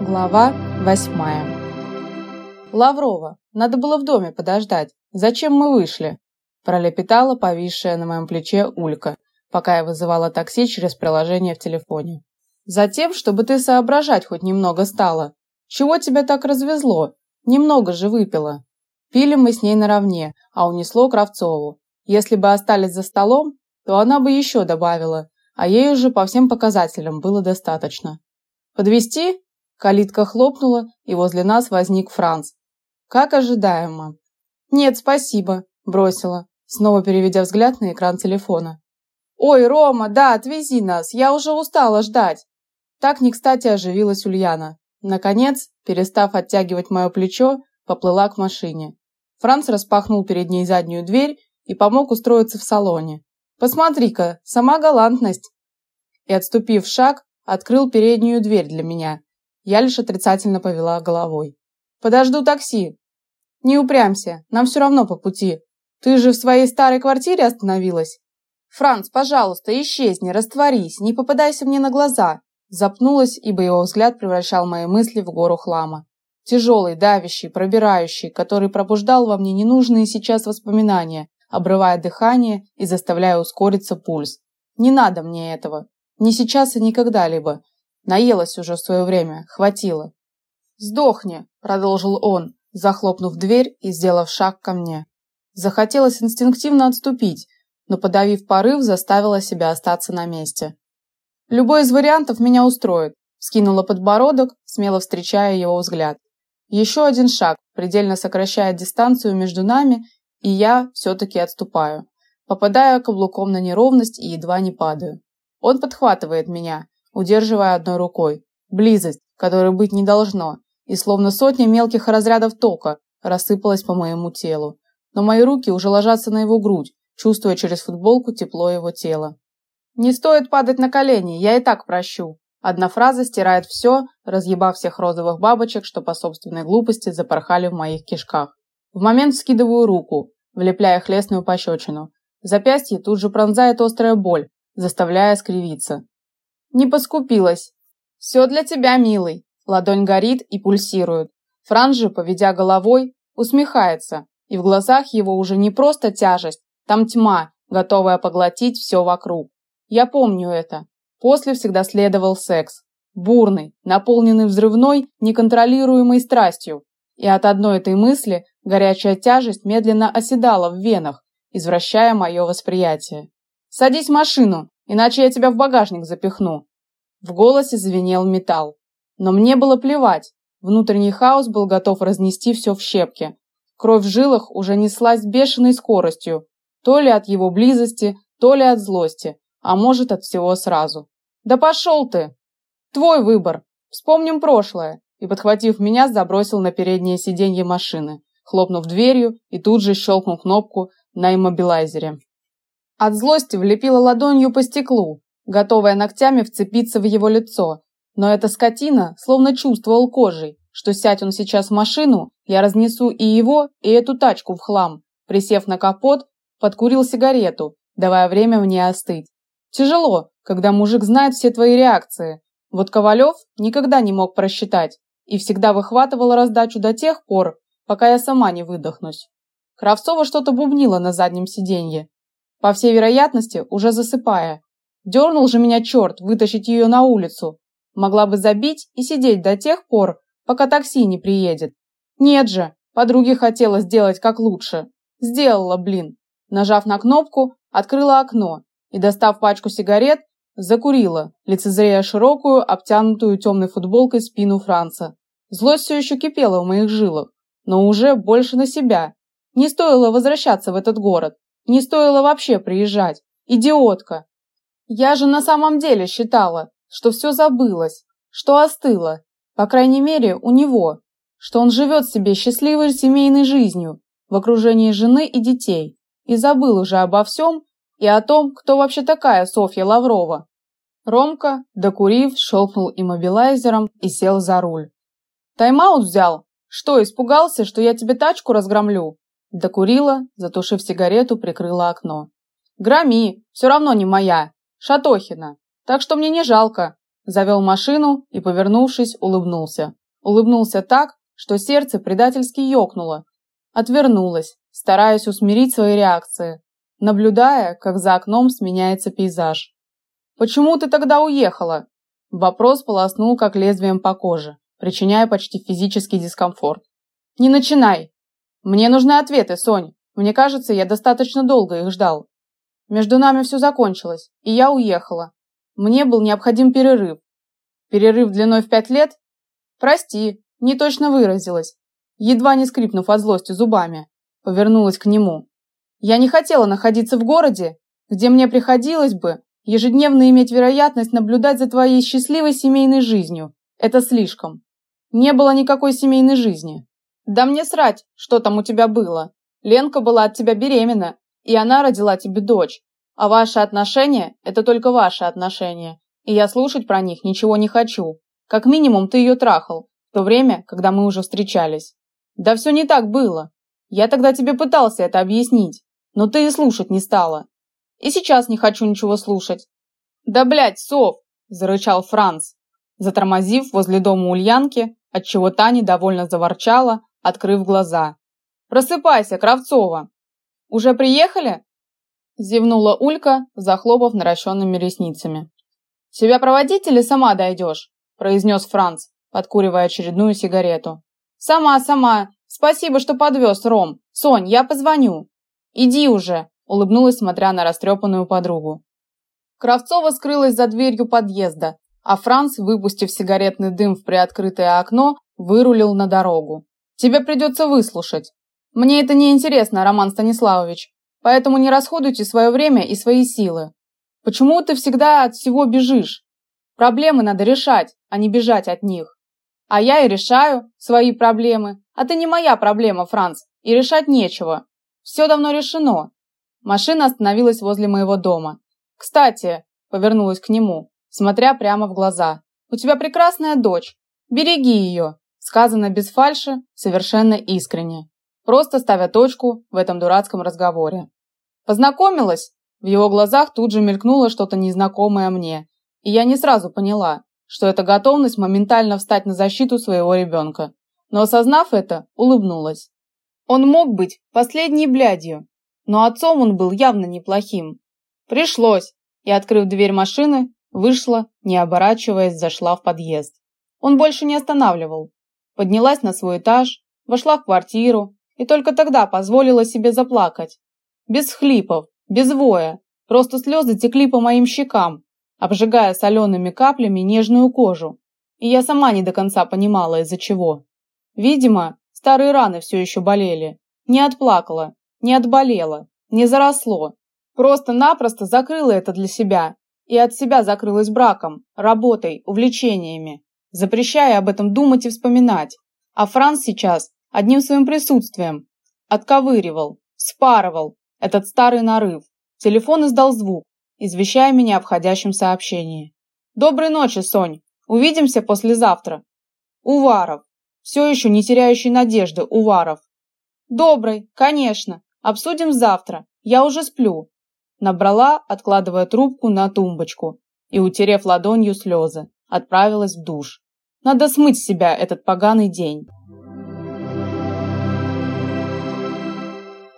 Глава восьмая. Лаврова, надо было в доме подождать. Зачем мы вышли? пролепетала повисшая на моем плече Улька, пока я вызывала такси через приложение в телефоне. Затем, чтобы ты соображать хоть немного стала. Чего тебя так развезло? Немного же выпила. Пили мы с ней наравне, а унесло Кравцову. Если бы остались за столом, то она бы еще добавила, а ей уже по всем показателям было достаточно. Подвести? Калитка хлопнула, и возле нас возник Франц. Как ожидаемо. Нет, спасибо, бросила, снова переведя взгляд на экран телефона. Ой, Рома, да, отвези нас. Я уже устала ждать. Так не кстати оживилась Ульяна. Наконец, перестав оттягивать мое плечо, поплыла к машине. Франц распахнул перед ней заднюю дверь и помог устроиться в салоне. Посмотри-ка, сама галантность. И отступив шаг, открыл переднюю дверь для меня. Я лишь отрицательно повела головой. Подожду такси. Не упрямься, нам все равно по пути. Ты же в своей старой квартире остановилась. Франц, пожалуйста, исчезни, растворись, не попадайся мне на глаза. Запнулась, ибо его взгляд превращал мои мысли в гору хлама. Тяжелый, давящий, пробирающий, который пробуждал во мне ненужные сейчас воспоминания, обрывая дыхание и заставляя ускориться пульс. Не надо мне этого. Не сейчас и никогда либо. Наелась уже в свое время, хватило. «Сдохни», — продолжил он, захлопнув дверь и сделав шаг ко мне. Захотелось инстинктивно отступить, но, подавив порыв, заставила себя остаться на месте. «Любой из вариантов меня устроит», — скинула подбородок, смело встречая его взгляд. Еще один шаг, предельно сокращая дистанцию между нами и я все-таки отступаю, попадая каблуком на неровность и едва не падаю. Он подхватывает меня, удерживая одной рукой. Близость, которой быть не должно, и словно сотня мелких разрядов тока рассыпалась по моему телу. Но мои руки уже ложатся на его грудь, чувствуя через футболку тепло его тела. Не стоит падать на колени, я и так прощу. Одна фраза стирает все, разъебав всех розовых бабочек, что по собственной глупости запорхали в моих кишках. В момент скидываю руку, влепляя хлестную пощечину. Запястье тут же пронзает острая боль, заставляя скривиться. Не поскупилась. Все для тебя, милый. Ладонь горит и пульсирует. Франц же, поведя головой, усмехается, и в глазах его уже не просто тяжесть, там тьма, готовая поглотить все вокруг. Я помню это. После всегда следовал секс. Бурный, наполненный взрывной, неконтролируемой страстью. И от одной этой мысли Горячая тяжесть медленно оседала в венах, извращая мое восприятие. «Садись в машину, иначе я тебя в багажник запихну». В голосе звенел металл. Но мне было плевать. Внутренний хаос был готов разнести все в щепки. Кровь в жилах уже неслась бешеной скоростью, то ли от его близости, то ли от злости, а может от всего сразу. «Да пошел ты! Твой выбор! Вспомним прошлое!» и, подхватив меня, забросил на переднее сиденье машины хлопнув дверью и тут же щелкнул кнопку на иммобилайзере. От злости влепила ладонью по стеклу, готовая ногтями вцепиться в его лицо, но эта скотина словно чувствовал кожей, что сядь он сейчас в машину, я разнесу и его, и эту тачку в хлам. Присев на капот, подкурил сигарету, давая время мне остыть. Тяжело, когда мужик знает все твои реакции. Вот Ковалев никогда не мог просчитать и всегда выхватывал раздачу до тех пор, пока я сама не выдохнусь. Кравцова что-то бубнила на заднем сиденье, по всей вероятности, уже засыпая. Дернул же меня черт вытащить ее на улицу. Могла бы забить и сидеть до тех пор, пока такси не приедет. Нет же, подруге хотела сделать как лучше. Сделала, блин. Нажав на кнопку, открыла окно и, достав пачку сигарет, закурила, лицезрея широкую, обтянутую темной футболкой спину Франца. Злость все еще кипела в моих жилах но уже больше на себя. Не стоило возвращаться в этот город. Не стоило вообще приезжать. Идиотка. Я же на самом деле считала, что все забылось, что остыло. По крайней мере, у него. Что он живет себе счастливой семейной жизнью в окружении жены и детей. И забыл уже обо всем и о том, кто вообще такая Софья Лаврова. Ромка, докурив, щелкнул иммобилайзером и сел за руль. Тайм-аут взял, что, испугался, что я тебе тачку разгромлю? Докурила, затушив сигарету, прикрыла окно. Громи, все равно не моя. Шатохина. Так что мне не жалко. завел машину и, повернувшись, улыбнулся. Улыбнулся так, что сердце предательски ёкнуло. Отвернулась, стараясь усмирить свои реакции, наблюдая, как за окном сменяется пейзаж. «Почему ты тогда уехала?» Вопрос полоснул как лезвием по коже, причиняя почти физический дискомфорт. «Не начинай! Мне нужны ответы, Сонь. Мне кажется, я достаточно долго их ждал. Между нами все закончилось, и я уехала. Мне был необходим перерыв. Перерыв длиной в пять лет? Прости, не точно выразилась. Едва не скрипнув от злости зубами, повернулась к нему. Я не хотела находиться в городе, где мне приходилось бы ежедневно иметь вероятность наблюдать за твоей счастливой семейной жизнью. Это слишком. Не было никакой семейной жизни. Да мне срать, что там у тебя было. Ленка была от тебя беременна, и она родила тебе дочь. А ваши отношения – это только ваши отношения, и я слушать про них ничего не хочу. Как минимум ты ее трахал, в то время, когда мы уже встречались. Да все не так было. Я тогда тебе пытался это объяснить, но ты и слушать не стала. И сейчас не хочу ничего слушать. Да блять, сов, зарычал Франц, затормозив возле дома Ульянки, отчего та недовольно заворчала, открыв глаза. Просыпайся, Кравцова. Уже приехали? Зевнула Улька, захлопав наращенными ресницами. «Тебя проводить или сама дойдешь?» произнес Франц, подкуривая очередную сигарету. «Сама, сама. Спасибо, что подвез, Ром. Сонь, я позвоню». «Иди уже», улыбнулась, смотря на растрепанную подругу. Кравцова скрылась за дверью подъезда, а Франц, выпустив сигаретный дым в приоткрытое окно, вырулил на дорогу. «Тебе придется выслушать. Мне это не интересно, Роман Станиславович. Поэтому не расходуйте свое время и свои силы. Почему ты всегда от всего бежишь? Проблемы надо решать, а не бежать от них. А я и решаю свои проблемы. А ты не моя проблема, Франц, и решать нечего. Все давно решено. Машина остановилась возле моего дома. Кстати, повернулась к нему, смотря прямо в глаза. У тебя прекрасная дочь. Береги ее. Сказано без фальши, совершенно искренне просто ставя точку в этом дурацком разговоре. Познакомилась? В его глазах тут же мелькнуло что-то незнакомое мне, и я не сразу поняла, что это готовность моментально встать на защиту своего ребенка. Но осознав это, улыбнулась. Он мог быть последней блядью, но отцом он был явно неплохим. Пришлось, и, открыв дверь машины, вышла, не оборачиваясь, зашла в подъезд. Он больше не останавливал. Поднялась на свой этаж, вошла в квартиру, и только тогда позволила себе заплакать. Без хлипов, без воя, просто слезы текли по моим щекам, обжигая солеными каплями нежную кожу. И я сама не до конца понимала, из-за чего. Видимо, старые раны все еще болели. Не отплакала, не отболела, не заросло. Просто-напросто закрыла это для себя. И от себя закрылась браком, работой, увлечениями, запрещая об этом думать и вспоминать. А Франц сейчас одним своим присутствием. Отковыривал, спарывал этот старый нарыв. Телефон издал звук, извещая меня о входящем сообщении. «Доброй ночи, Сонь! Увидимся послезавтра!» Уваров. Все еще не теряющий надежды, Уваров. «Добрый, конечно. Обсудим завтра. Я уже сплю». Набрала, откладывая трубку на тумбочку и, утерев ладонью слезы, отправилась в душ. Надо смыть с себя этот поганый день.